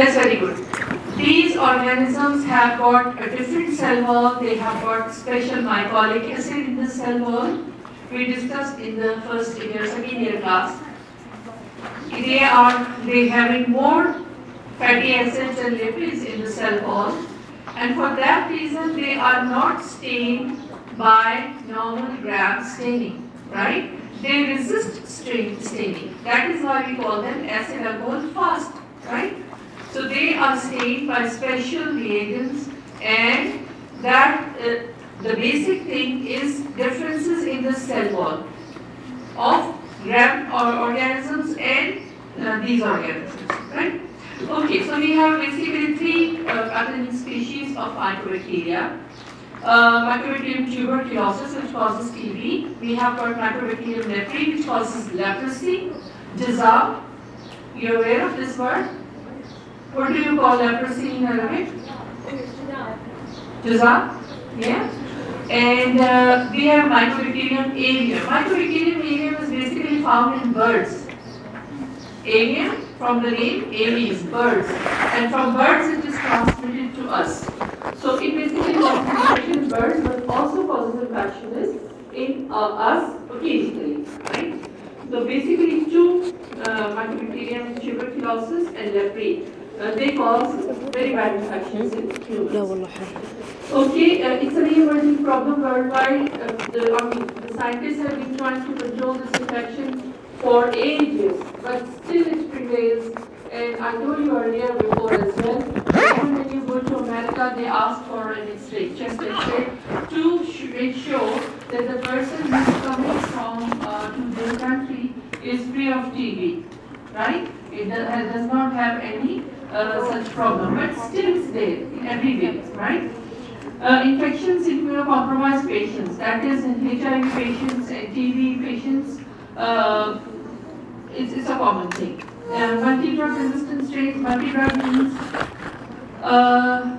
That's very good. These organisms have got a different cell wall, they have got special mycolic acid in the cell wall. We discussed in the first year, second year class. They are they having more fatty acids and lipids in the cell wall, and for that reason they are not stained by normal Gram staining, right? They resist stain, staining. That is why we call them acid alcohol fast, right? So they are stained by special reagents and that uh, the basic thing is differences in the cell wall of gram or organisms and uh, these organisms, right? Okay, so we have basically three uh, species of mycobacteria. Uh, Mycobacterium tuberculosis, which causes TB. We have got Mycobacterium leprae, which causes leprosy. Jazab, you're aware of this word? What do you call leprosy in Arabic? Jazab, yeah? And uh, we have Mycobacterium avium. Mycobacterium avium is basically found in birds. Avium, from the name, avian, birds. And from birds it is transmitted to us. So it basically causes infection in birds, but also causes infection in uh, us occasionally, right? So basically two uh, Mycobacterium tuberculosis and leprae. Uh, they cause very bad infections in humans. Okay, uh, it's an emerging problem worldwide. Uh, the, I mean, the scientists have been trying to control this infection for ages, but still it prevails. And I told you earlier before as well, when you go to America, they ask for an X-ray, chest X-ray, to make sure that the person who is coming from uh, to their country is free of TB, right? It does, does not have any uh, such problem, but still it's there everywhere, right? Uh, infections in immunocompromised patients, that is in HIV patients and TB patients, uh, it's, it's a common thing. Uh, multi-drug resistant strains, multi-drug means uh,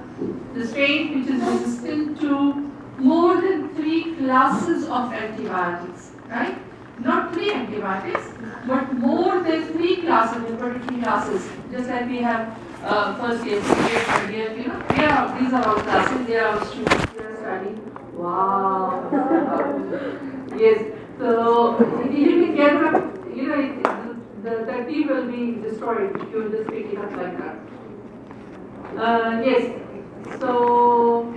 the strain which is resistant to more than three classes of antibiotics, right? Not three antibiotics, but more than three classes, three classes. Just like we have uh, first year, second year, third year, you know, they are, these are all classes, they are students, they are studying. Wow. yes. So you can get up, you know, it, the, the T will be destroyed if you just pick it up like that. Uh, yes. So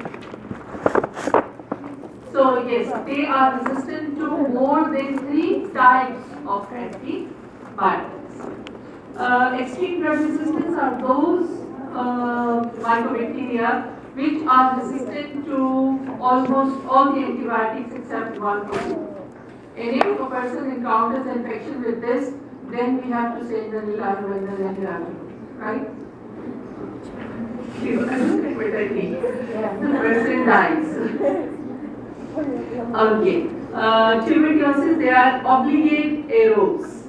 so yes, they are resistant to more than three types of antibiotics. Uh, extreme drug resistance are those uh, mycobacteria which are resistant to almost all the antibiotics except one or. And if a person encounters infection with this, then we have to say the nilaviral antibiotic, right? You understand what I mean? The person dies. Okay. Uh, tuberculosis, they are obligate aerobes.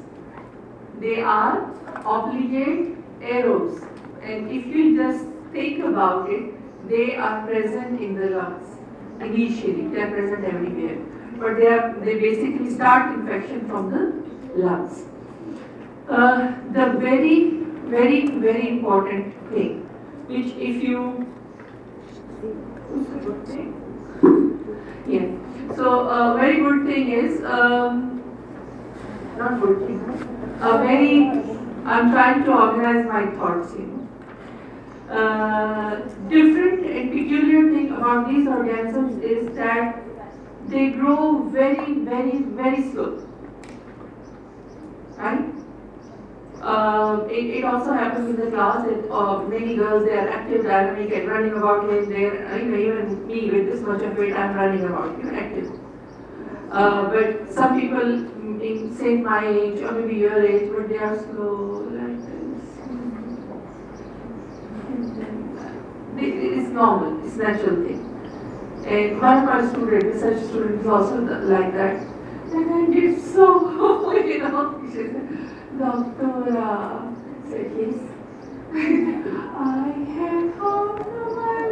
They are obligate aerobes. And if you just think about it, they are present in the lungs initially. They are present everywhere. But they, are, they basically start infection from the lungs. Uh, the very, very, very important thing, which if you Yes. So a very good thing is, um, not good thing, a very, I'm trying to organize my thoughts, know. Uh, different and peculiar thing about these organisms is that they grow very, very, very slow. Right? Uh, it, it, also happens in the class that uh, many girls they are active, dynamic, and running about here there. You know, even me with this much of weight, I'm running about, you know, active. Uh, but some people in say my age or maybe your age, but they are slow like this. It's normal, it's natural thing. And one of my students, research student, is also like that. And I did so, you know, Doctora yes. I hope of my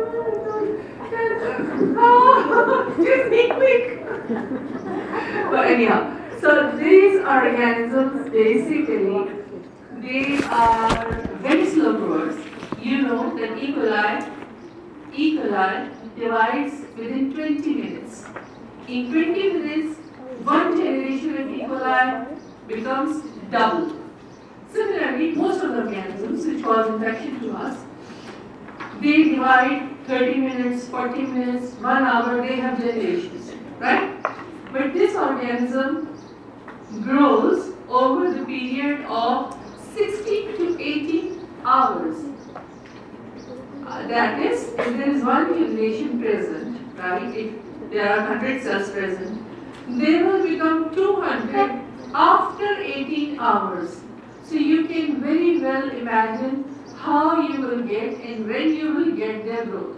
Oh, just quick. but anyhow, so these organisms basically, they are very slow growers. you know that E. coli, E. coli divides within 20 minutes. In 20 minutes, one generation of E. coli becomes double. Similarly, most of the organisms which cause infection to us, they divide 30 minutes, 40 minutes, 1 hour, they have generations, right? But this organism grows over the period of 60 to 80 hours. Uh, that is, if there is one generation present, right, if there are 100 cells present, they will become 200 after 18 hours. So you can very well imagine how you will get and when you will get their growth.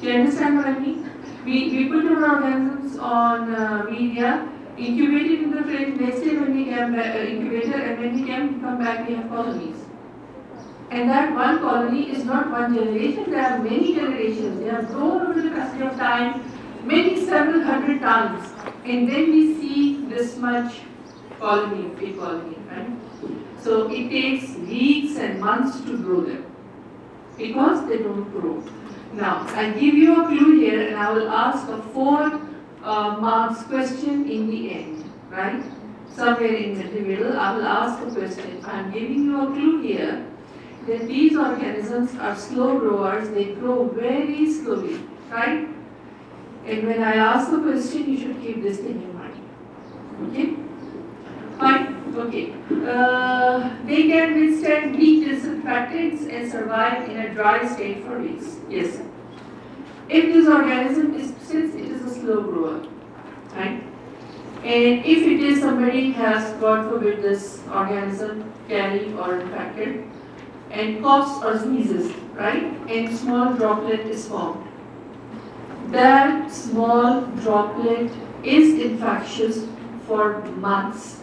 Do you understand what I mean? We, we put our organisms on uh, media, incubated in the fridge, next day when we come back, uh, incubator and when we come back we have colonies. And that one colony is not one generation, there are many generations. They have grown over the passage of time, many several hundred times. And then we see this much colony, big colony, right? So it takes weeks and months to grow them because they don't grow. Now, I give you a clue here and I will ask a four uh, marks question in the end, right? Somewhere in the middle, I will ask a question. I am giving you a clue here that these organisms are slow growers, they grow very slowly, right? And when I ask the question, you should keep this thing in mind. Okay? Fine? Okay. Uh, they can withstand weak disinfectants and survive in a dry state for weeks. Yes. If this organism is, since it is a slow grower, right? And if it is somebody has, God forbid, this organism carried or infected, and coughs or sneezes, right? And small droplet is formed. That small droplet is infectious for months,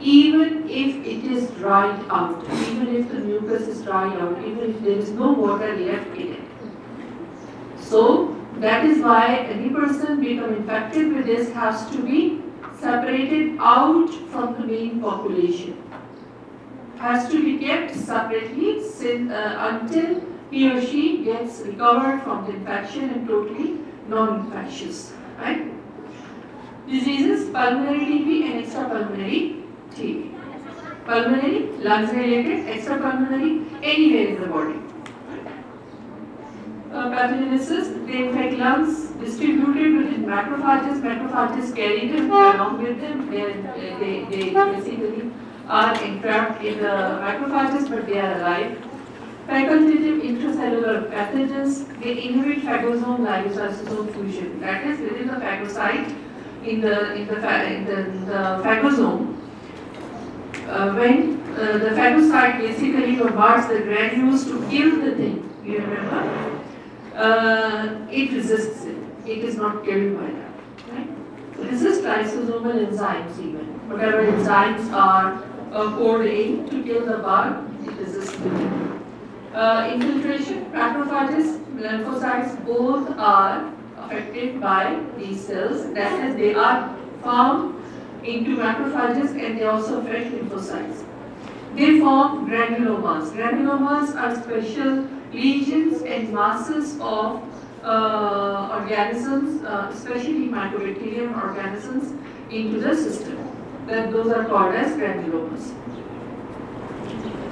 even if it is dried out, even if the mucus is dried out, even if there is no water left in it. So that is why any person become infected with this has to be separated out from the main population has to be kept separately since, uh, until he or she gets recovered from the infection and totally non-infectious. Right? Diseases, pulmonary TB and extrapulmonary TB. Pulmonary, lungs related, extrapulmonary, anywhere in the body. Uh, pathogenesis, they infect lungs, distributed within macrophages. Macrophages carry them along with them. They, they, they basically are entrapped in the macrophages, but they are alive. Facultative intracellular pathogens, they inhibit phagosome lysosome fusion. That is within the phagocyte, in the in the, in the, the phagosome. Uh, when uh, the phagocyte basically bombards the granules to kill the thing, you remember? Uh, it resists it. It is not killed by that. Right? Resist lysosomal enzymes even. Whatever enzymes are poured in to kill the bug, it resists them. Uh, infiltration, macrophages, lymphocytes, both are affected by these cells. That is, they are found into macrophages and they also affect lymphocytes. They form granulomas. Granulomas are special lesions and masses of uh, organisms, uh, especially mycobacterium organisms, into the system. Then those are called as granulomas.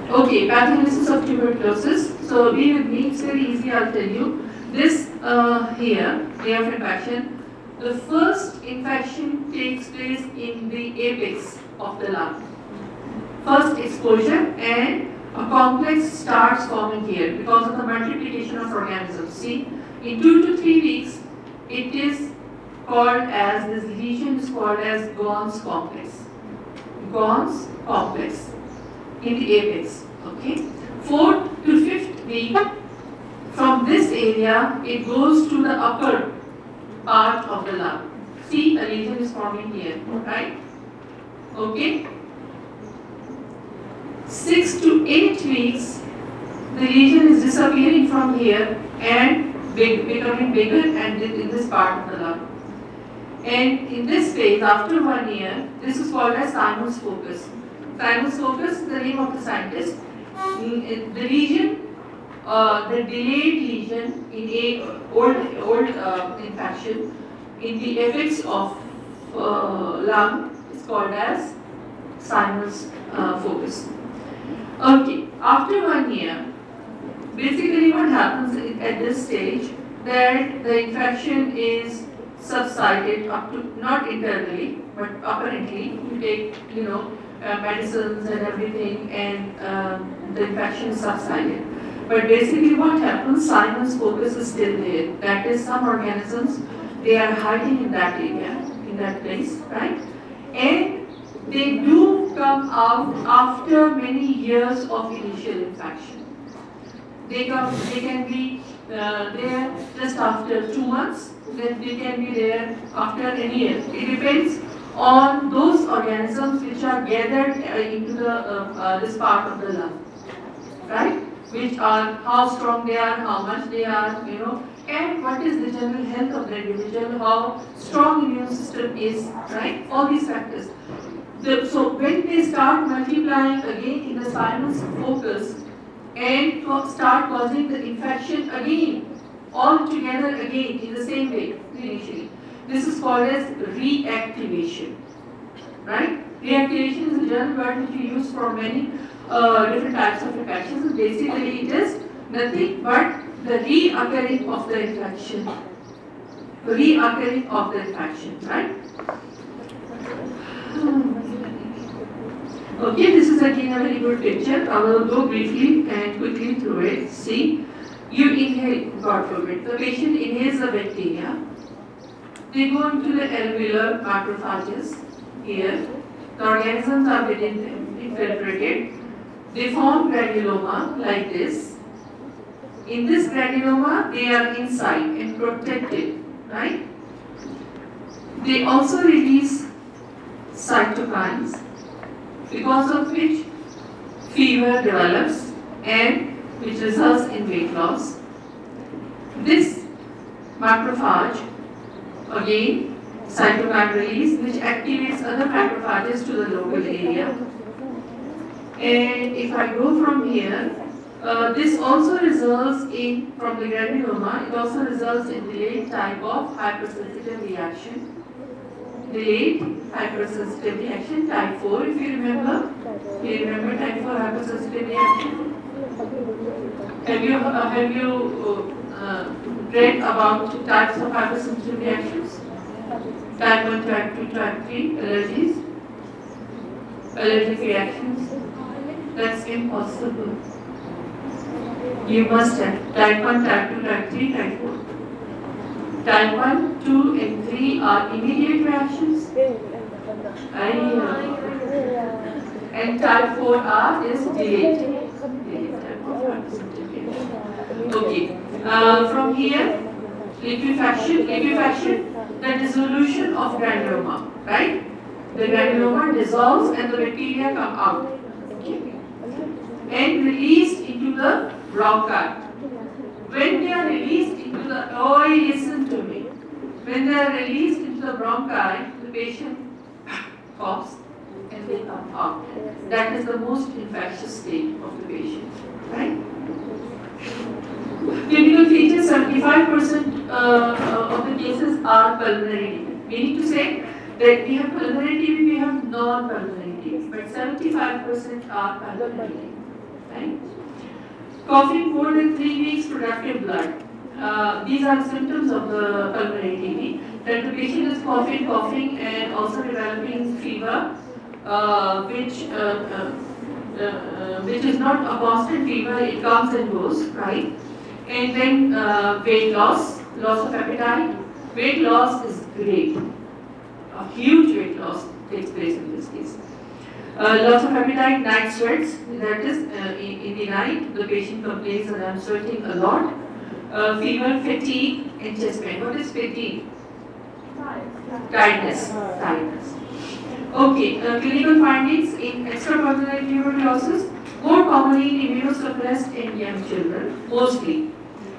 Okay, pathogenesis of tuberculosis. So be with me, it's very easy, I'll tell you. This uh, here, day of infection, the first infection takes place in the apex of the lung. First exposure and a complex starts forming here because of the multiplication of organisms. See, in two to three weeks, it is called as, this lesion is called as Ghon's complex. Ghon's complex in the apex. Okay. Fourth to fifth week, from this area, it goes to the upper part of the lung. See, a lesion is forming here, right? Okay. Six to eight weeks, the lesion is disappearing from here and big, becoming bigger and in this part of the lung. And in this phase, after one year, this is called as thymus focus. Thymus focus is the name of the scientist. The region uh, the delayed lesion in a old, old uh, infection in the apex of uh, lung is called as sinus uh, focus. Okay, after one year, basically what happens at this stage that the infection is subsided up to not internally but apparently you take you know uh, medicines and everything and um, the infection subsided. But basically what happens, sinus focus is still there. That is some organisms, they are hiding in that area, in that place, right? And they do come out after many years of initial infection. They come, they can be uh, there just after two months, then they can be there after a year. It depends on those organisms which are gathered uh, into the uh, uh, this part of the lung, right? Which are how strong they are, how much they are, you know, and what is the general health of the individual, how strong immune system is, right? All these factors. The, so when they start multiplying again in the sinus focus and start causing the infection again, all together again in the same way initially. This is called as reactivation, right? Reactivation is a German word which we use for many uh, different types of infections. Basically, it is nothing but the reoccurring of the infection, reoccurring of the infection, right? Okay, this is again a very good picture. I will go briefly and quickly through it. See, you inhale, God forbid, the patient inhales the bacteria. They go into the alveolar macrophages here. The organisms are them, infiltrated. They form granuloma like this. In this granuloma, they are inside and protected, right? They also release cytokines because of which fever develops and which results in weight loss. This macrophage again cytokine release which activates other macrophages to the local area. And if I go from here, uh, this also results in, from the granuloma, it also results in delayed type of hypersensitive reaction. Delayed hypersensitive reaction type 4, if you remember. You remember type 4 hypersensitive reaction? Have you, uh, have you uh, read about types of hypersensitive reactions? Type 1, type 2, type 3, allergies? Allergic reactions? That's impossible. You must have type 1, type 2, type 3, type 4. Type 1, 2, and 3 are immediate reactions. And type 4 are is delayed. Okay. Uh, from here, liquefaction, liquefaction, the dissolution of granuloma, right? The granuloma dissolves and the bacteria come out. And released into the bronchi. When they are released into the, oh, listen to me. When they are released into the bronchi, the patient coughs and they come out. That is the most infectious state of the patient, right? Clinical features 75% uh, uh, of the cases are pulmonary TB. Meaning to say that we have pulmonary TB, we have non-pulmonary but 75% are pulmonary right? Coughing more than three weeks, productive blood. Uh, these are symptoms of the pulmonary TB. That the patient is coughing, coughing, and also developing fever, uh, which uh, uh, uh, uh, which is not a constant fever. It comes and goes, right? And then uh, weight loss, loss of appetite. Weight loss is great. A huge weight loss takes place in this case. Uh, loss of appetite, night sweats, that is, uh, in, in the night, the patient complains that I'm sweating a lot. Uh, fever, fatigue, and chest pain. What is fatigue? Tiredness. Tiredness. Okay, uh, clinical findings in extrapulmonary tuberculosis, more commonly in immunosuppressed and young children, mostly.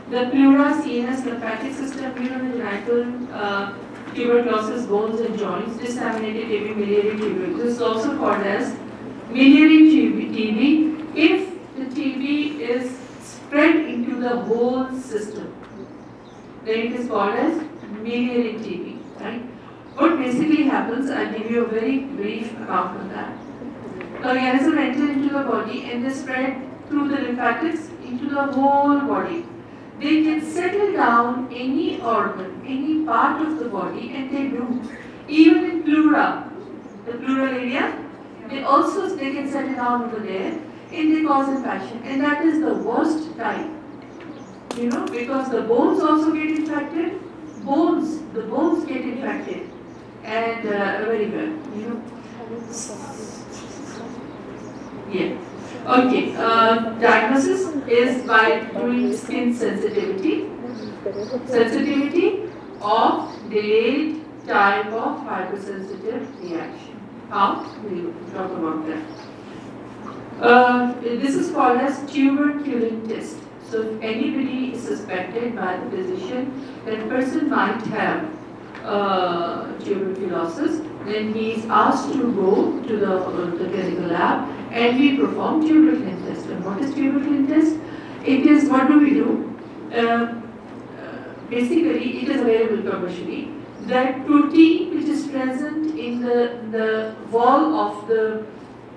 The pleura, CNS, lymphatic system, urogenital, uh, tuberculosis, bones and joints, disseminated TB, miliary TB. This is also called as miliary TB. If the TB is spread into the whole system. Then it is called as miliary TB, right? What basically happens, I'll give you a very brief account of that. The organism enters into the body and they spread through the lymphatics into the whole body. They can settle down any organ, any part of the body and they do. Even in pleura, the pleural area, they also they can settle down over there and they cause infection. And that is the worst type. You know, because the bones also get infected. Bones, the bones get infected. And uh, very well, you know. Yeah. Okay. Uh, diagnosis is by doing skin sensitivity. Sensitivity of delayed type of hypersensitive reaction. How? We'll talk about that. Uh, this is called as tuberculin test. So if anybody is suspected by the physician that person might have uh, tuberculosis, then he is asked to go to the, uh, the clinical lab and we perform tuberculin test. And what is tuberculin test? It is, what do we do? Uh, uh, basically, it is available commercially. That protein which is present in the, the wall of the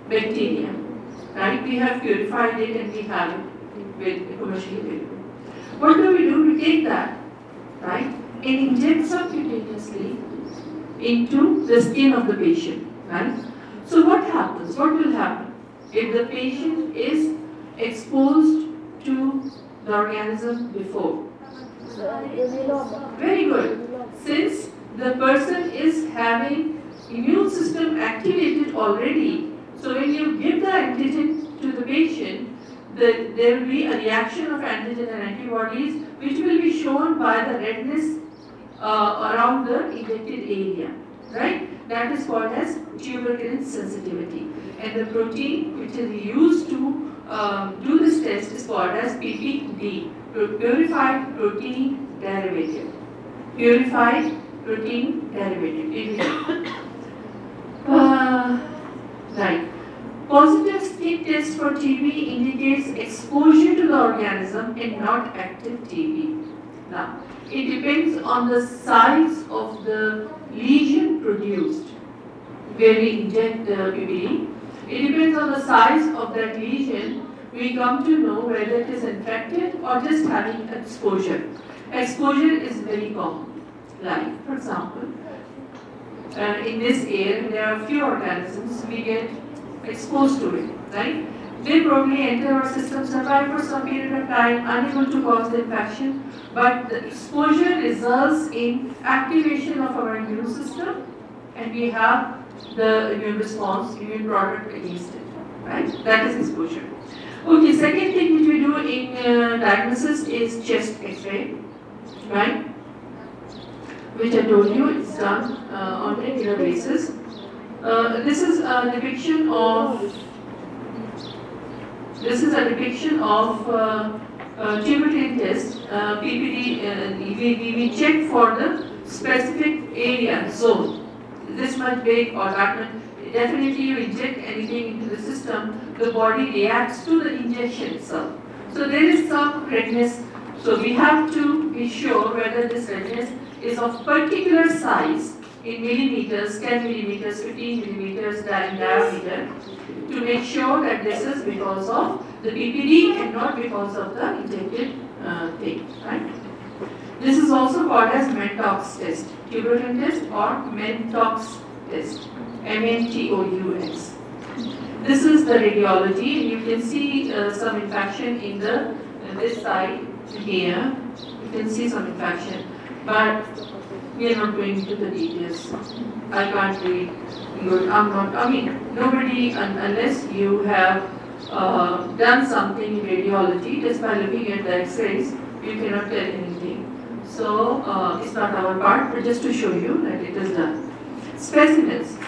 bacterium, right? We have purified it and we have it with commercially available. What do we do? We take that, right, and inject subcutaneously into the skin of the patient, right? So what happens? What will happen if the patient is exposed to the organism before? Very good. Since the person is having immune system activated already, so when you give the antigen to the patient, the, there will be a reaction of antigen and antibodies which will be shown by the redness uh, around the injected area, right? That is called as tuberculin sensitivity. And the protein which is used to um, do this test is called as PPD, purified protein derivative. Purified protein derivative. uh, right. Positive skin test for TB indicates exposure to the organism and not active TB. Now, it depends on the size of the lesion produced where we inject the PPD. It depends on the size of that lesion. We come to know whether it is infected or just having exposure. Exposure is very common. Like, for example, uh, in this air, there are few organisms we get exposed to it, right? They probably enter our system, survive for some period of time, unable to cause the infection, but the exposure results in activation of our immune system, and we have the immune response, immune product against it, right? That is exposure. Okay, second thing which we do in uh, diagnosis is chest X-ray, right? Which I told you is done uh, on regular basis. Uh, this is a depiction of this is a depiction of uh, uh, tuberculin test. Uh, PPD, uh, we, we, we check for the specific area zone. This much big or that much. Definitely, you inject anything into the system, the body reacts to the injection itself. So there is some redness. So we have to be sure whether this redness is of particular size in millimeters, 10 millimeters, 15 millimeters diameter to make sure that this is because of the PPD and not because of the injected uh, thing, right? This is also called as Mantoux test, tuberculin test or Mantoux test, M-N-T-O-U-S. This is the radiology. You can see uh, some infection in the in this side here. You can see some infection, but we are not going into the details. I can't read good. I'm not. I mean, nobody un- unless you have uh, done something in radiology just by looking at the X-rays, you cannot tell anything. So uh, it's not our part, but just to show you that it is done. Specimens.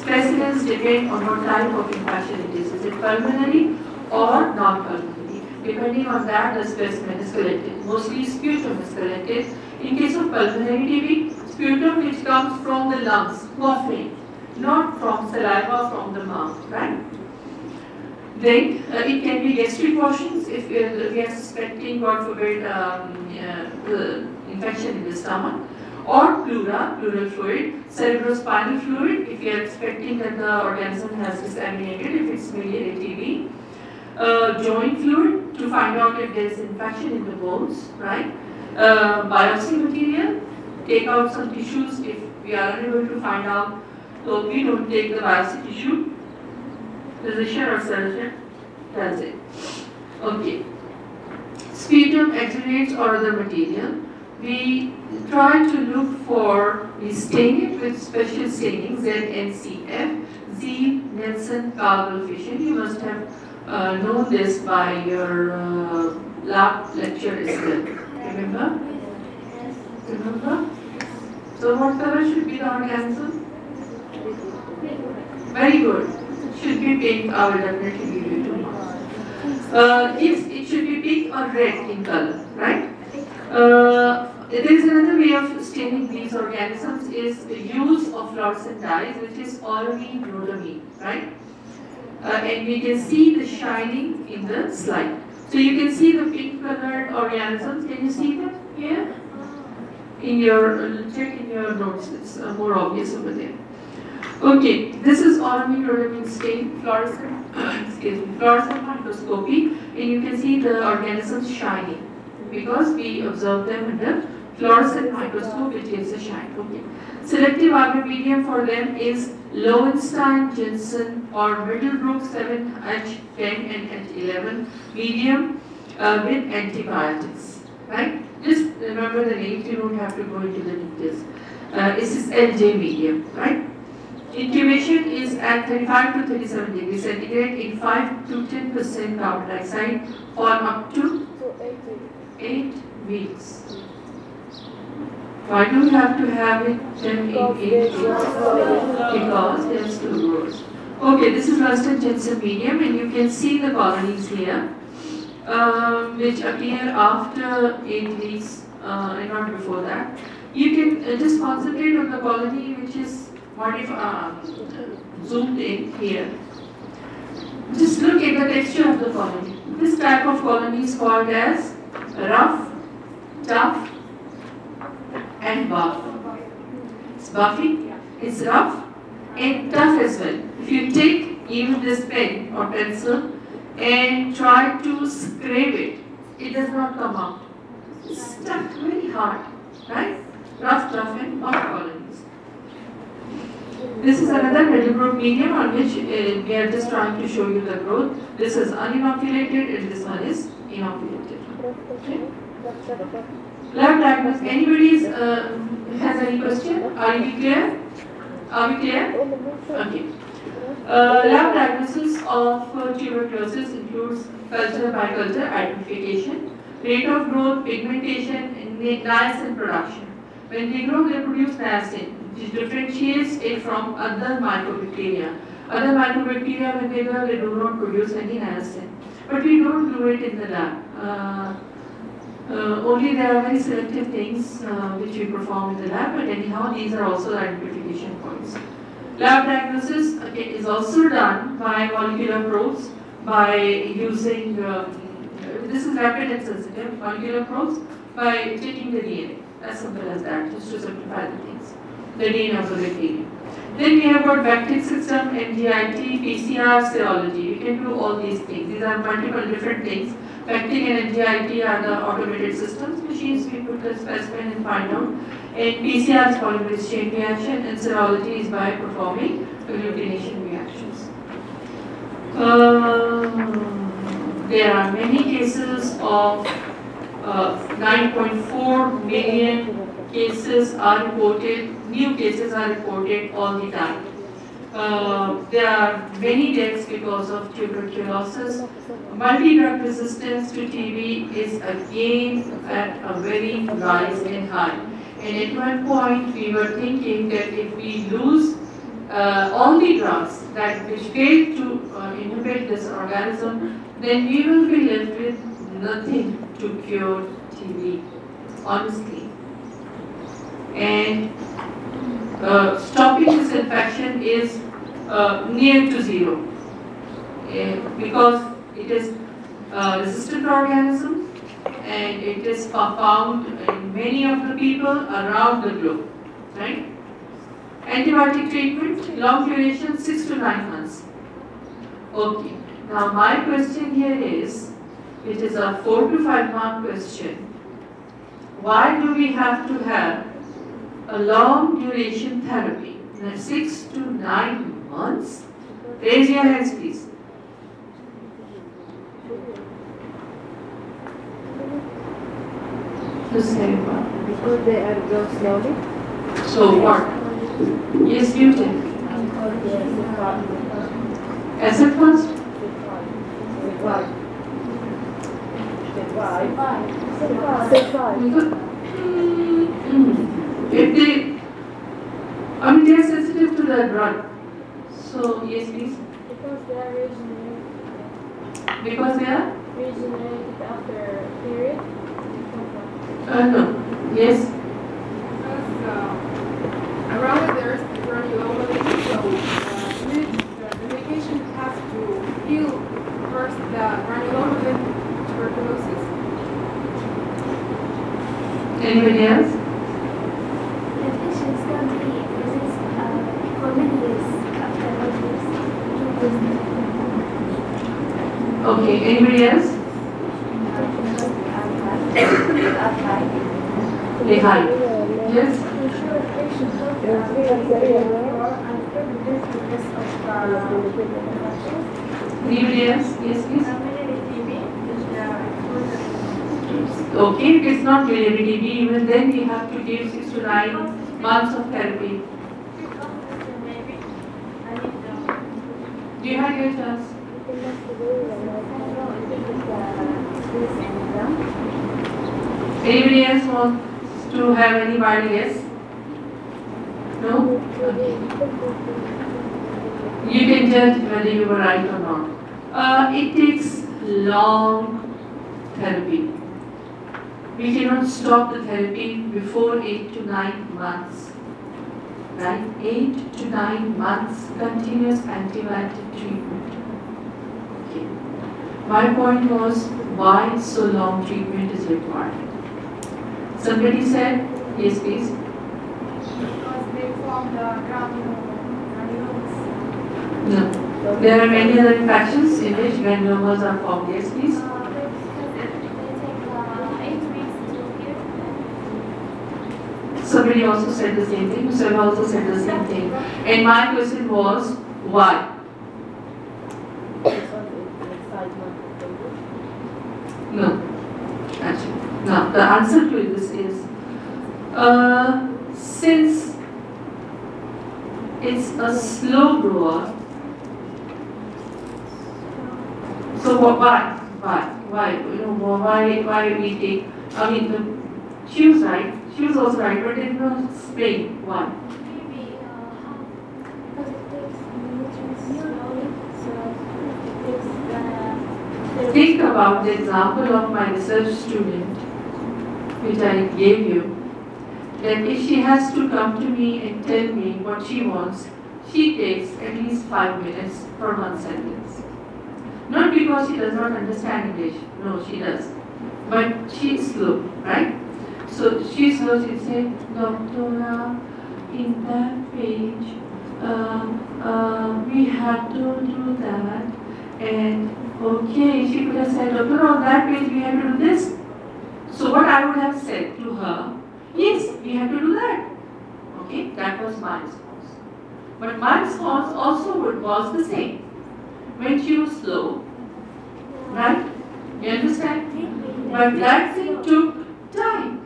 Specimens depend on what type of infection it is. Is it pulmonary or non-pulmonary? Depending on that, the specimen is collected. Mostly sputum is collected. In case of pulmonary TB, sputum which comes from the lungs, coughing, not from saliva from the mouth, right? Then uh, it can be gastric washings, if we are, we are suspecting, God forbid, um, uh, the infection in the stomach, or pleura, pleural fluid, cerebrospinal fluid, if we are expecting that the organism has disseminated, if it's miliary TB, uh, joint fluid to find out if there is infection in the bones, right? Uh, biopsy material, take out some tissues if we are unable to find out, so we don't take the biopsy tissue, physician or surgeon does it. Okay. Sputum exudates or other material. We try to look for, we stain it with special staining, ZNCF, Z Nelson carbol fuchsin. You must have uh, known this by your uh, lab lecture as well. Remember? Remember? So what color should be the organism? Very good. Should be pink. I will definitely give you. Uh, if it should be pink or red in color, right? Uh, there is another way of staining these organisms is the use of fluorescent dyes, which is auramine rhodamine, right? Uh, and we can see the shining in the slide. So you can see the pink colored organisms. Can you see them here? In your, check in your notes, it's uh, more obvious over there. Okay, this is rhodamine stain fluorescent, excuse me, fluorescent microscopy, and you can see the organisms shining because we observe them under fluorescent microscope which gives a shine. Okay. Selective arbor medium for them is Lowenstein, Jensen or Middlebrook 7H10 and H11 medium uh, with antibiotics. Right? Just remember the names, you don't have to go into the details. Uh, this is LJ medium, right? Incubation is at 35 to 37 degrees centigrade in 5 to 10 percent carbon dioxide for up to 8 weeks. Why do we have to have it them in 8 weeks? Because there's two growers. Okay, this is Ruston Jensen medium and you can see the colonies here um, which appear after 8 weeks uh, and not before that. You can uh, just concentrate on the colony which is modif- uh, zoomed in here. Just look at the texture of the colony. This type of colony is called as rough, tough, and buff. It's buffy, it's rough, and tough as well. If you take even this pen or pencil and try to scrape it, it does not come out. It's stuck very hard, right? Rough, tough, and buff colonies. This is another Middlebrook medium on which uh, we are just trying to show you the growth. This is uninoculated and this one is inoculated. Okay. Lab diagnosis. Anybody uh, has any question? Are you clear? Are we clear? Okay. Uh, lab diagnosis of uh, tuberculosis includes culture by culture identification, rate of growth, pigmentation, and niacin production. When they grow, they produce niacin, which differentiates it from other mycobacteria. Other mycobacteria, when they grow, they do not produce any niacin. But we don't do it in the lab. Uh, uh, only there are very selective things uh, which we perform in the lab, but anyhow, these are also identification points. Lab diagnosis okay, is also done by molecular probes by using, um, this is rapid and sensitive, molecular probes by taking the DNA. As simple as that, just to simplify the things. The DNA of the bacteria. Then we have got BACTEC system, MGIT, PCR, serology. We can do all these things. These are multiple different things. BACTEC and MGIT are the automated systems, machines we put the specimen and find out. And PCR is polymerase chain reaction and serology is by performing agglutination reactions. Uh, there are many cases of uh, 9.4 million cases are reported, new cases are reported all the time. Uh, there are many deaths because of tuberculosis. Multi-drug resistance to TB is again at a very rise and high. And at one point, we were thinking that if we lose uh, all the drugs that which fail to uh, inhibit this organism, then we will be left with nothing to cure TB, honestly. And uh, this infection is uh, near to zero uh, because it is uh, resistant organism and it is found in many of the people around the globe, right? Antibiotic treatment, long duration, 6 to 9 months. Okay, now my question here is, it is a 4 to 5 mark question. Why do we have to have a long duration therapy? 6 to 9 months? Raise your hands please. To say what? Because they are grow slowly. So what? Yes, you did. Acid fast? Survive. Survive. Survive. Because, mm, if they, I mean, they are sensitive to the drug. So, yes, please. Because they are regenerated, Because they are, regenerated after period. uh, no. Yes. Because uh, around there's granuloma, so uh, the the medication has to heal first the granuloma, then tuberculosis. Anybody else? The patients can be resist uh, for many years after one years. Okay, anybody else? They hide. Yes? Anybody else? Yes, please. Okay, if it's not miliary TB, even then we have to give six to nine months of therapy. maybe. I need the You have your chance? Anybody else wants to have anybody else? No? Okay. You can judge whether you were right or not. Uh, it takes long therapy. We cannot stop the therapy before 8 to 9 months. Right? 8 to 9 months continuous antibiotic treatment. Okay. My point was why so long treatment is required. Somebody said, yes please. Because they form the granuloma. granulomas. No. There are many other infections in which granulomas are formed. Yes please. Uh, because it may take uh, eight weeks to heal. Somebody also said the same thing. Musab also said the same thing. And my question was why? No. Actually, no. The answer to this is uh, since it's a slow grower. So? Why? Why? Why? You know why? Why we take? I mean, the right. She was also right, but did not explain why. Maybe uh, because it takes nutrients slowly, so it takes the. Think about the example of my research student, which I gave you, that if she has to come to me and tell me what she wants, she takes at least five minutes for one sentence. Not because she does not understand English, no, she does. But she is slow, right? So she is slow, she'll say, Doctora, in that page, uh, uh, we have to do that, and Okay, she could have said, doctor, on that page we have to do this. So what I would have said to her, yes, we have to do that. Okay, that was my response. But my response also would, was the same. When she was slow, right? You understand? But that thing took time.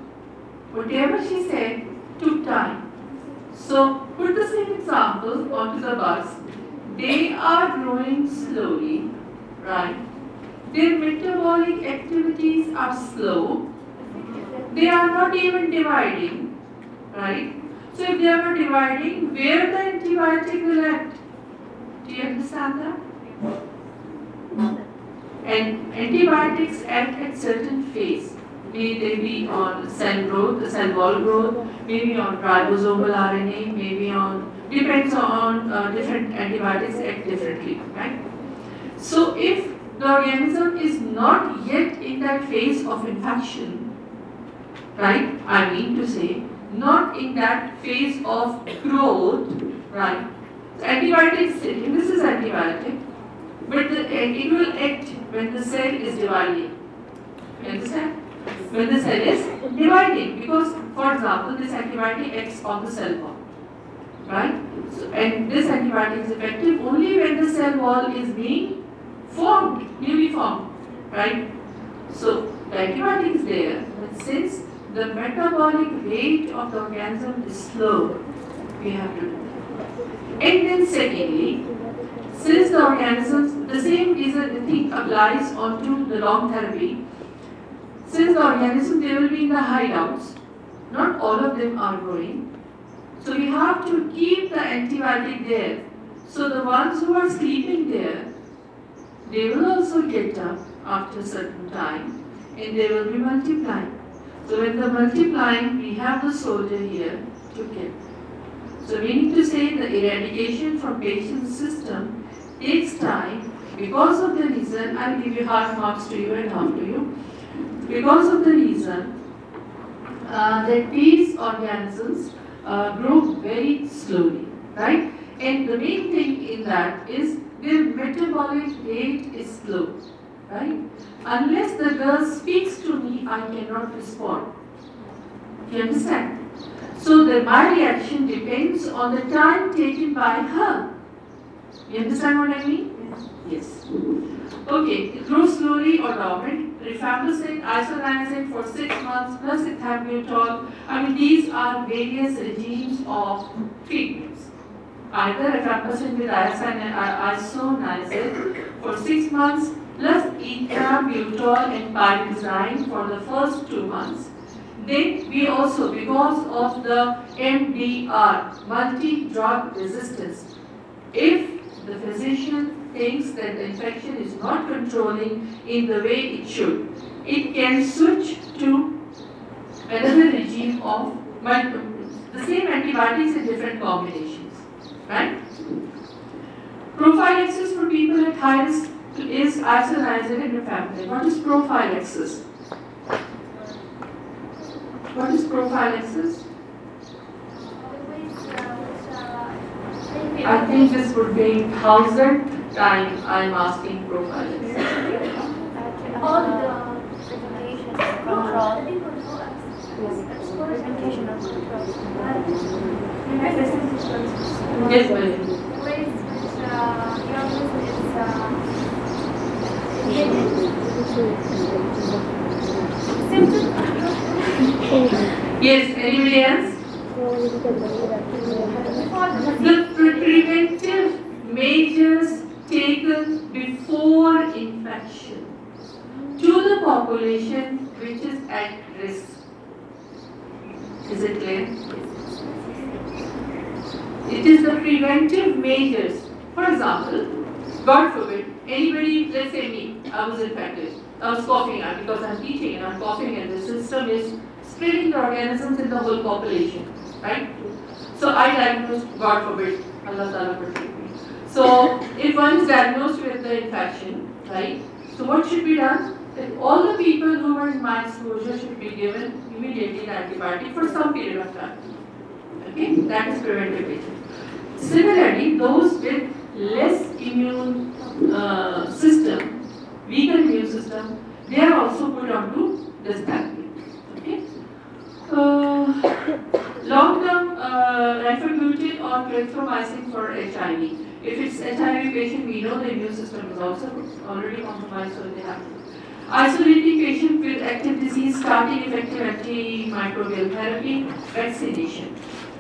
Whatever she said took time. So put the same example onto the bus. They are growing slowly right? Their metabolic activities are slow. They are not even dividing, right? So if they are not dividing, where the antibiotic will act? Do you understand that? And antibiotics act at certain phase. May they be on cell growth, cell wall growth, maybe on ribosomal RNA, maybe on depends on uh, different antibiotics act differently, right? So if the organism is not yet in that phase of infection, right? I mean to say, not in that phase of growth, right? So antibiotics, this is antibiotic, but the, it will act when the cell is dividing. You understand? When the cell is dividing, because for example, this antibiotic acts on the cell wall, right? So, and this antibiotic is effective only when the cell wall is being formed, newly formed, right? So the antibiotic is there, but since the metabolic rate of the organism is slow, we have to do that. And then secondly, since the organisms, the same reason I think applies onto the long therapy. Since the organism they will be in the hideouts, not all of them are growing. So we have to keep the antibiotic there. So the ones who are sleeping there, they will also get up after a certain time and they will be multiplying. So when they're multiplying, we have the soldier here to kill. So we need to say the eradication from patient's system takes time because of the reason, I'll give you half marks to you and half to you. Because of the reason uh, that these organisms uh, grow very slowly, right? And the main thing in that is their metabolic rate is slow, right? Unless the girl speaks to me, I cannot respond. You understand? So the, my reaction depends on the time taken by her. You understand what I mean? Yes. Okay, it grows slowly or dormant. Rifampicin, isoniazid for six months plus ethambutol. I mean, these are various regimes of treatments. Either rifampicin with isoniazid uh, for six months plus ethambutol and pyridoxine for the first two months. Then we also, because of the MDR, multi-drug resistance, if the physician thinks that the infection is not controlling in the way it should, it can switch to another regime of the same antibiotics in different combinations, right? Prophylaxis for people at high risk is isoniazid and rifampicin. What is prophylaxis? What is prophylaxis? I think this would be thousand time I'm asking prophylaxis. All the medication control. Medication of control. Yes, ma'am. Ways which uh, the organism is uh, symptoms. Yes, anybody else? The pre- preventive measures taken before infection to the population which is at risk. Is it clear? It is the preventive measures. For example, God forbid, anybody, let's say me, I was infected. I was coughing out because I'm teaching and I'm coughing and the system is spreading the organisms in the whole population, right? So I diagnosed, God forbid, Allah Ta'ala protect me. So if one is diagnosed with the infection, right? So what should be done? That all the people who were in my exposure should be given immediately the antibiotic for some period of time. Okay, that is preventive. Similarly, those with less immune uh, system, weaker immune system, they are also put onto this therapy. Okay. Uh, long-term uh, rifabutin or clarithromycin for HIV. If it's HIV patient, we know the immune system is also already compromised, so they have. Isolating patient with active disease, starting effective antimicrobial therapy, vaccination.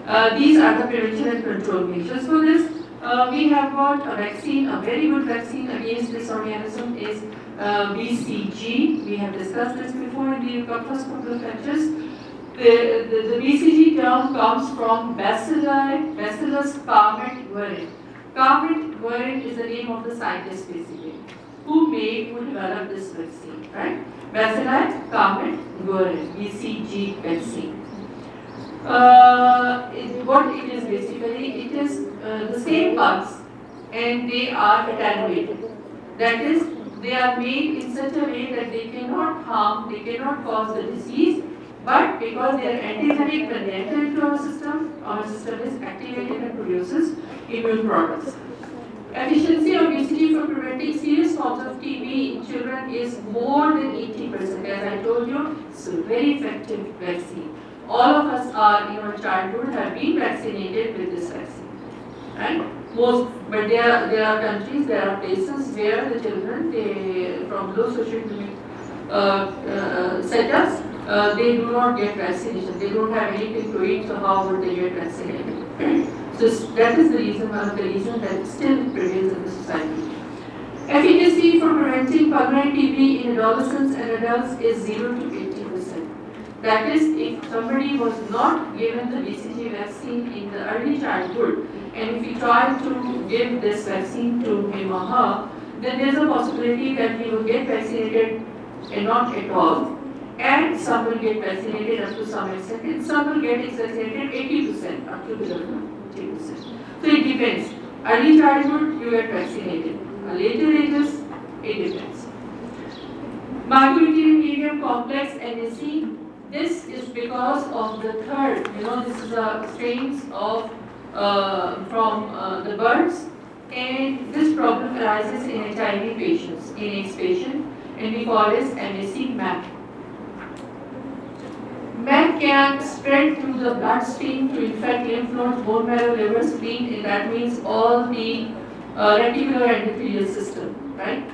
Uh, these are the prevention and control measures for this. Uh, we have got a vaccine, a very good vaccine against this organism is uh, BCG. We have discussed this before in the first couple of lectures. The, the, the BCG term comes from Bacilli, Bacillus calmette-guerin. Calmette-guerin is the name of the scientist basically, who made, who developed this vaccine, right? Bacilli calmette-guerin, BCG vaccine. Uh, it, what it is basically, it is uh, the same bugs and they are attenuated. That is, they are made in such a way that they cannot harm, they cannot cause the disease, but because they are antigenic when they enter into our system, our system is activated and produces immune products. Efficiency of BCG for preventing serious forms of TB in children is more than 80%. As I told you, it's a very effective vaccine. All of us are in our childhood have been vaccinated with this vaccine. Right? Most, but there are, there are countries, there are places where the children, they, from low socioeconomic uh, uh, setups, uh, they do not get vaccination. They don't have anything to eat, so how would they get vaccinated? So that is the reason, one of the reasons that still prevails in the society. Efficacy for preventing pulmonary TB in adolescents and adults is 0 to 80 percent. That is, if somebody was not given the BCG vaccine in the early childhood, and if we try to give this vaccine to him or her, then there's a possibility that he will get vaccinated and not at all, and some will get vaccinated up to some extent, and some will get vaccinated 80% up to the level of 80%. So it depends. Early childhood, you get vaccinated. Later ages, it depends. Mycobacterium avium complex MAC, this is because of the third, you know, this is a strains of, uh, from uh, the birds, and this problem arises in HIV patients, in AIDS patient, and we call this MAC MAP. MAC can spread through the bloodstream to infect lymph nodes, bone marrow, liver, spleen, and that means all the uh, reticular endothelial system, right?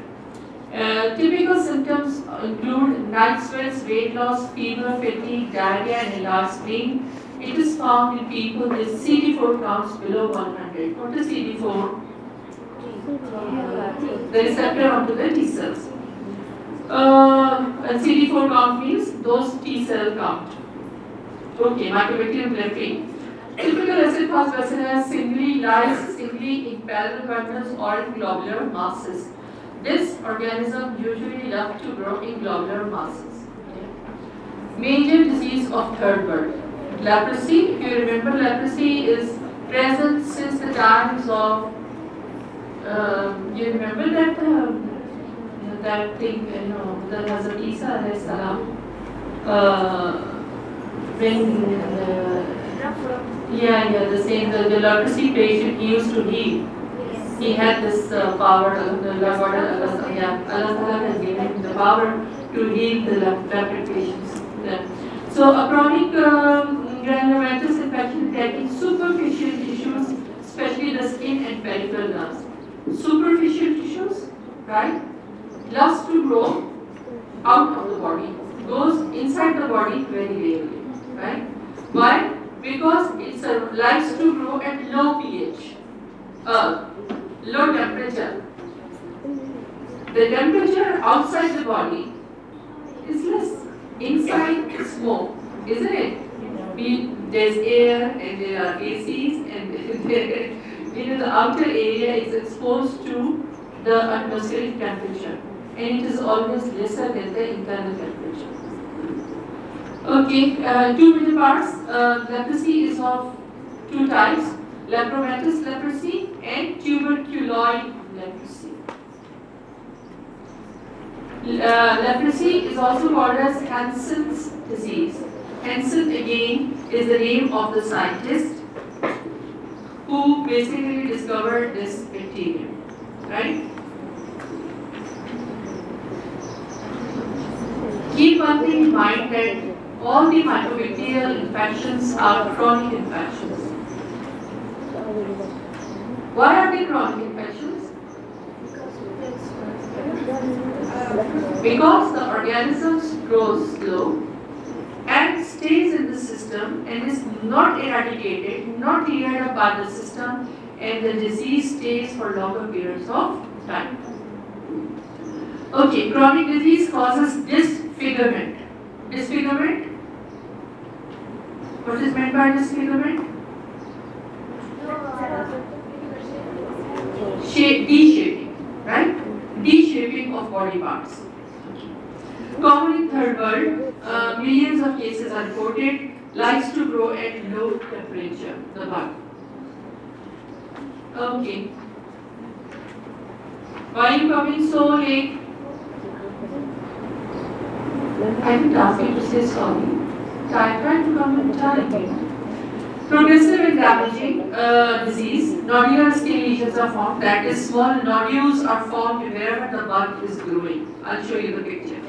Uh, typical symptoms include night sweats, weight loss, fever, fatigue, diarrhea, and enlarged spleen. It is found in people with CD4 counts below 100. What is CD4? The receptor onto the T cells. Uh, and CD4 count means those T cell count. Okay, mycobacterium leprae. Typical acid fast bacillus singly lies singly in parallel bundles or in globular masses. This organism usually love to grow in globular masses. Major disease of third world. Leprosy, if you remember, leprosy is present since the times of, um, you remember that, um, that thing, you know, the Hazrat Isa alayhi salam, uh, uh, yeah, yeah, the same, the, the leprosy patient he used to heal. He had this uh, power, uh, the Lord, Allah, yeah, Allah has given him the power to heal the lep- leopard patients. Yeah. So a chronic um, granulomatous infection attacking superficial tissues, especially the skin and peripheral nerves. Superficial tissues, right, loves to grow out of the body, goes inside the body very rarely, right? Why? Because it likes to grow at low pH, uh, low temperature. The temperature outside the body is less. Inside is more, isn't it? We, there's air and there are ACs and you know, the outer area is exposed to the atmospheric temperature and it is always lesser than the internal temperature. Okay, uh, two major parts. Uh, leprosy is of two types: lepromatous leprosy and tuberculoid leprosy. Uh, leprosy is also called as Hansen's disease. Hansen again is the name of the scientist who basically discovered this bacterium, right? Keep one thing in mind that all the mycobacterial infections are chronic infections. Why are they chronic infections? Because the organism grows slow and stays in the system and is not eradicated, not cleared up by the system, and the disease stays for longer periods of time. Okay, chronic disease causes disfigurement. Disfigurement? What is meant by disfigurement? Shape, D-shaping, right? D-shaping of body parts. Common in third world, uh, millions of cases are reported, likes to grow at low temperature, the bug. Okay. Why are you coming so late? I didn't ask to say sorry. Tried to time. Progressive and damaging uh, disease, nodular skin lesions are formed, that is, small nodules are formed wherever the bud is growing. I'll show you the picture.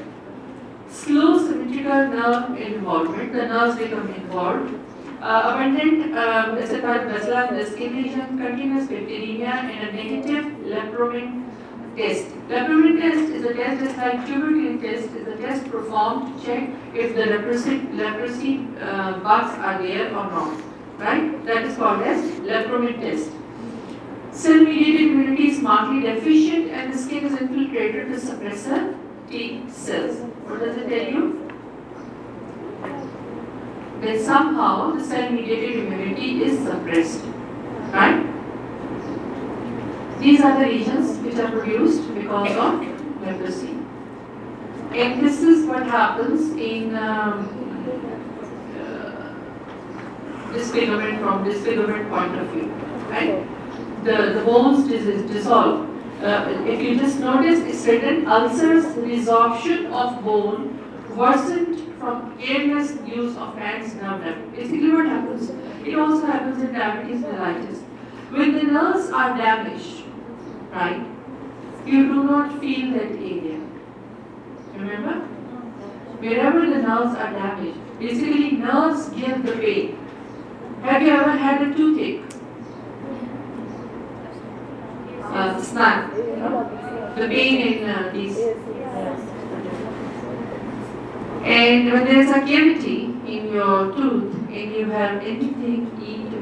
Slow symmetrical nerve involvement, the nerves become involved. Uh, abundant uh, acid fast bacilli in the skin lesion, continuous bacteremia, and a negative lepromin test. Lepromin test is a test just like tuberculin test, is a test performed to check if the leprosy, leprosy uh, bugs are there or not. Right? That is called as lepromin test. Cell-mediated immunity is markedly deficient and the skin is infiltrated with suppressor T cells. What does it tell you? That somehow the cell-mediated immunity is suppressed. Right? These are the regions which are produced because of leprosy. And this is what happens in um, uh, disfigurement from disfigurement point of view. Right? The, the bones dis- dissolve. Uh, if you just notice, it's written ulcers, resorption of bone worsened from careless use of hands, nerve level. Basically, what happens? It also happens in diabetes mellitus. When the nerves are damaged, right, you do not feel that area. Remember? Wherever the nerves are damaged, basically nerves give the pain. Have you ever had a toothache? Uh, snap. The pain in uh, these. And when there is a cavity in your tooth and you have anything eat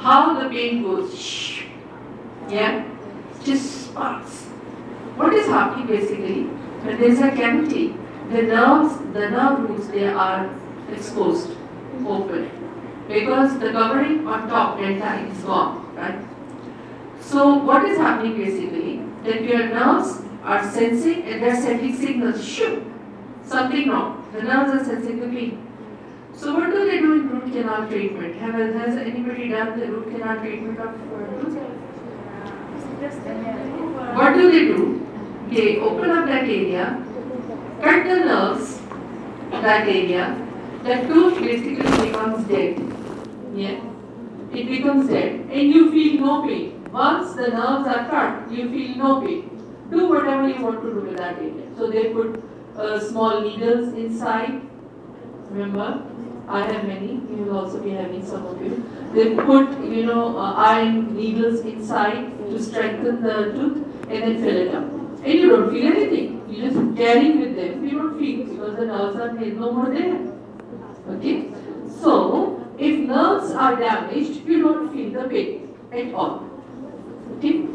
how the pain goes, yeah, just sparks. What is happening basically? When there is a cavity, the nerves, the nerve roots, they are exposed, open, because the covering on top, delta, is gone, right? So what is happening basically? That your nerves are sensing and they're sending signals, shoo, something wrong. The nerves are sensing the pain. So what do they do in root canal treatment? Have, has anybody done the root canal treatment of uh? What do they do? They open up that area, cut the nerves, that area, the tooth basically becomes dead. Yeah? It becomes dead and you feel no pain. Once the nerves are cut, you feel no pain. Do whatever you want to do with that area. So they put uh, small needles inside. Remember, I have many. You will also be having some of you. They put, you know, uh, iron needles inside to strengthen the tooth and then fill it up. And you don't feel anything. You just carry with them. You don't feel because the nerves are no more there. Okay? So, if nerves are damaged, you don't feel the pain at all. Okay?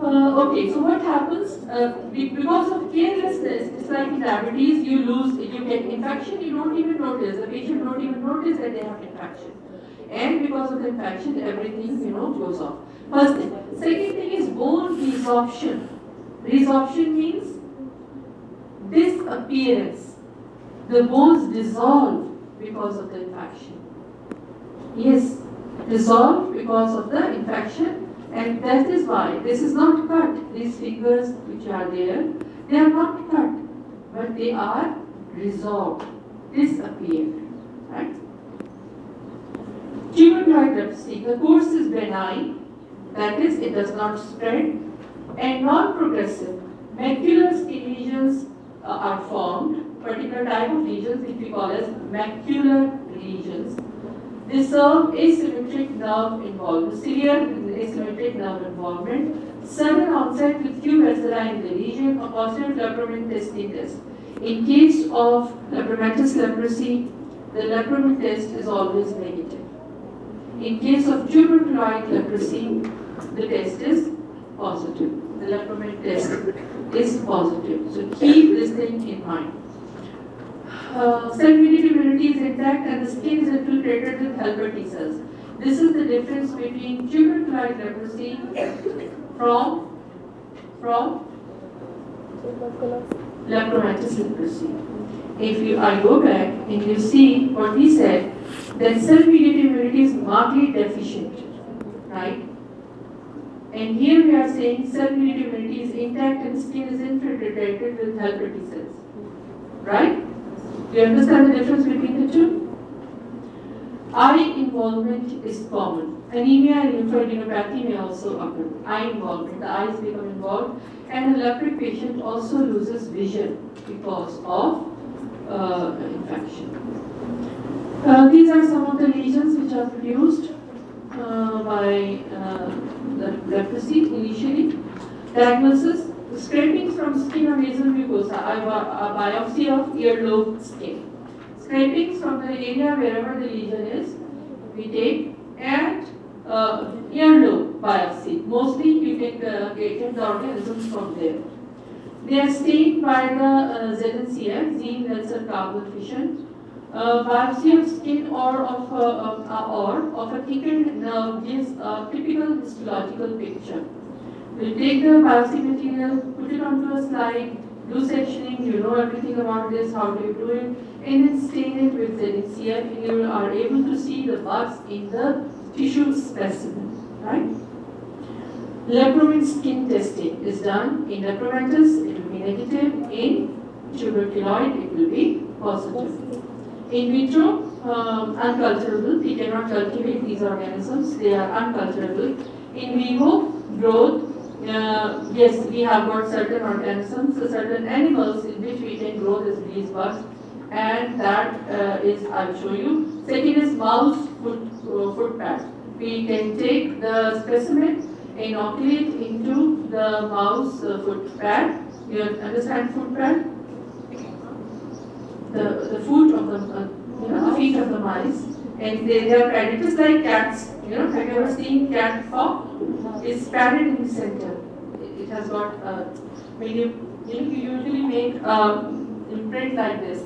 Uh, okay, so what happens? Uh, because of carelessness, it's like diabetes, you lose, you get infection, you don't even notice. The patient don't even notice that they have infection. And because of the infection, everything, you know, goes off. First thing. Second thing is bone resorption. Resorption means disappearance. The bones dissolve because of the infection. Yes, dissolve because of the infection and that is why this is not cut. These fingers which are there, they are not cut, but they are resolved, disappeared. Right? Leprosy, the course is benign, that is, it does not spread, and non-progressive. Macular skin lesions uh, are formed, particular type of lesions which we call as macular lesions. They serve asymmetric nerve involvement, severe asymmetric nerve involvement, sudden onset with few bacilli in the region, a positive lepromin test. In case of lepromatous leprosy, the lepromin test is always negative. In case of tuberculoid leprosy, the test is positive. The lepromin test is positive. So keep this thing in mind. Uh, cell-mediated immunity is intact and the skin is infiltrated with helper T cells. This is the difference between tuberculoid leprosy from from lepromatous leprosy. If you I go back and you see what he said, that cell-mediated immunity is markedly deficient, right? And here we are saying cell-mediated immunity is intact and skin is infiltrated with helper T cells. right? Do you understand the difference between the two? Eye involvement is common. Anemia and lymphadenopathy may also occur. Eye involvement, the eyes become involved, and the leopard patient also loses vision because of uh, infection. Uh, these are some of the lesions which are produced uh, by uh, the leprosy initially. Diagnosis scrapings from skin or nasal mucosa, a biopsy of earlobe skin. Scrapings from the area wherever the lesion is, we take and uh, earlobe biopsy. Mostly we take the, get the organisms from there. They are stained by the uh, ZNCF, Zine Nelson carbol fuchsin. Uh, biopsy of skin or of, uh, of, uh, or of a thickened nerve gives a typical histological picture. We'll take the biopsy material, put it onto a slide, do sectioning, you know everything about this, how do you do it, and then stain it with ZNCF, and you are able to see the bugs in the tissue specimen, right? Lepromin skin testing is done in lepromatous, it will be negative, in tuberculoid, it will be positive. In vitro, um, unculturable, we cannot cultivate these organisms, they are unculturable. In vivo, growth, uh, yes, we have got certain organisms, certain animals in which we can grow these bugs, and that uh, is, I'll show you. Second is mouse foot, uh, foot pad. We can take the specimen, and inoculate into the mouse uh, foot pad. You understand foot pad? The, the foot of the, uh, you know, the feet of the mice, and they, they are just like cats. You know, have you ever seen cat paw? It's padded in the center. It, has got, uh, when you, you know, you usually make um, imprint like this.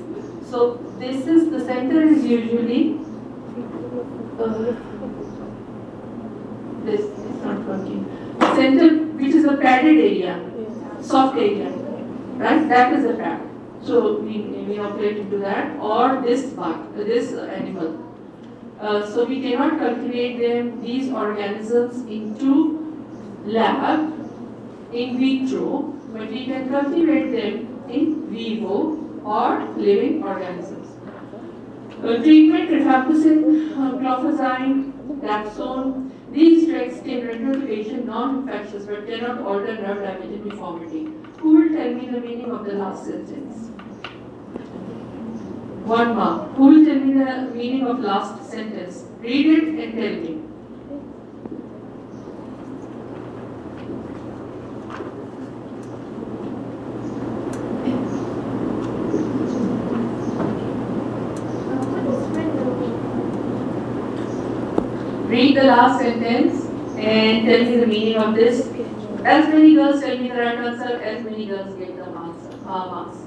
So this is the center is usually uh, this is not working. Center, which is a padded area, soft area, right? That is a pad. So we, we operate into that or this part, this animal. Uh, so we cannot cultivate them, these organisms into lab in vitro, but we can cultivate them in vivo or living organisms. Uh, treatment, rifampicin, uh, clofazine, dapsone, these drugs can render the patient non-infectious but cannot alter nerve damage and deformity. Who will tell me the meaning of the last sentence? One mark. Who will tell me the meaning of last sentence? Read it and tell me. Read the last sentence and tell me the meaning of this. As many girls tell me the right answer, as many girls get the answer. Uh, marks.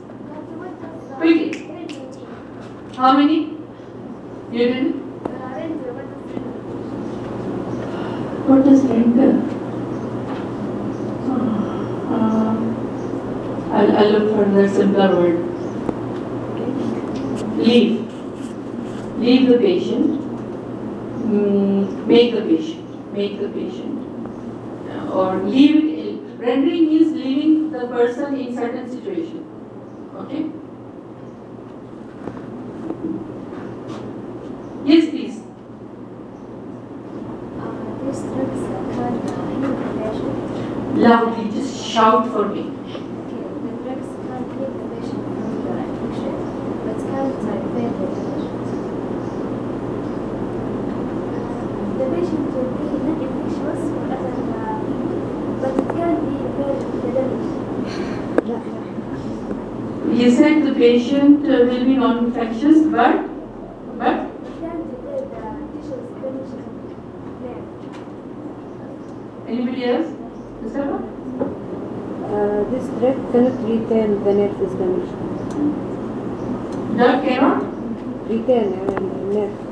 Quickly. How many? You didn't? What does render? Uh, I'll, I'll look for the simpler word. Leave. Leave the patient. Mm, make the patient. Make the patient. Uh, Or leave. it. Rendering means leaving the person in certain situation. Okay? Yes, please. These drugs can heal the. Loudly, just shout for me. The drugs can heal the patient from the infection, but can't prevent the patient. The patient will be not infectious for other uh, people, but it can be repaired the damage. You said the patient uh, will be non-infectious, but, but It can repair the tissues damaged there. anybody else? Mustafa? Uh, this drug cannot retain the nerve is damaged. Drug cannot? Retain uh, nerve.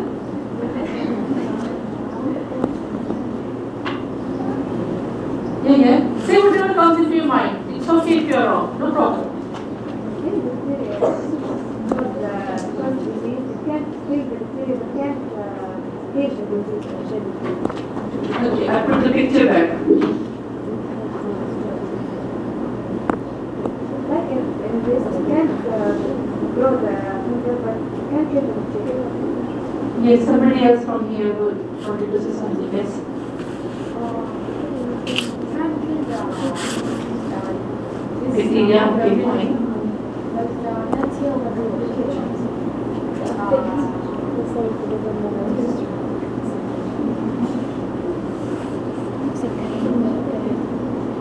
Yeah, yeah. Say whatever comes into your mind. It's okay if you're wrong. No problem. Okay, I put the picture back. Yes, somebody else from here would wanted to say something. Yes. Can't kill the, uh, this, Bacteria, uh, okay, fine. But uh, let's the implications.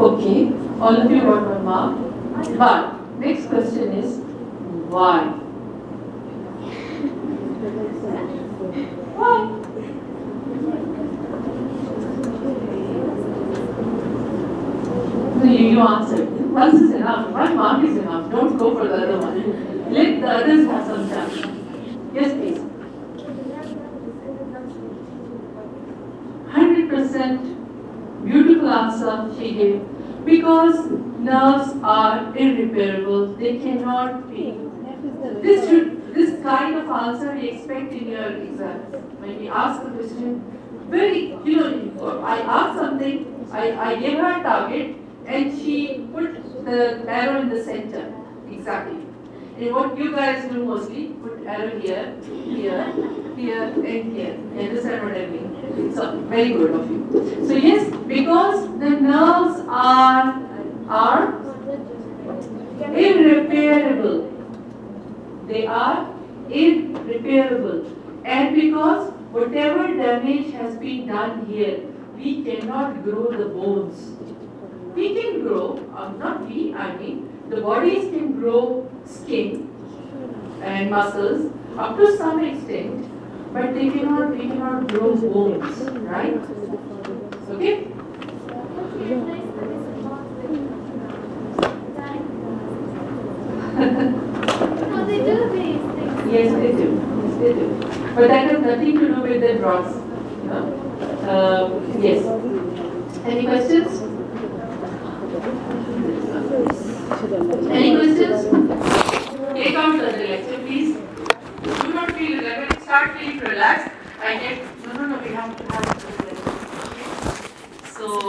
Okay, all of you got one mark. But next question is why? Why? No, you, you answered. Once is enough. One mark is enough. Don't go for the other one. Let the others have some chance. Yes, please. Hundred percent beautiful answer she gave. Because nerves are irreparable. They cannot be. This should, this kind of answer we expect in your exam. When we ask a question, very, you know, I asked something, I, I gave her a target and she put the arrow in the center. Exactly. And what you guys do mostly, put arrow here, here, here and here. You understand what I mean? So, very good of you. So yes, because the nerves are, are irreparable. They are irreparable. And because whatever damage has been done here, we cannot grow the bones. We can grow, uh, not we, I mean, the bodies can grow skin and muscles up to some extent, but they cannot, we cannot grow bones, right? Okay? No, they do these things. Yes, they do. Yes, they do. But that has nothing to do with the drugs. No? Uh, yes. Any questions? Any questions? Take out the lecture, please. Do not feel relaxed. Start feeling relaxed. I get. No, no, no. We have to have. So.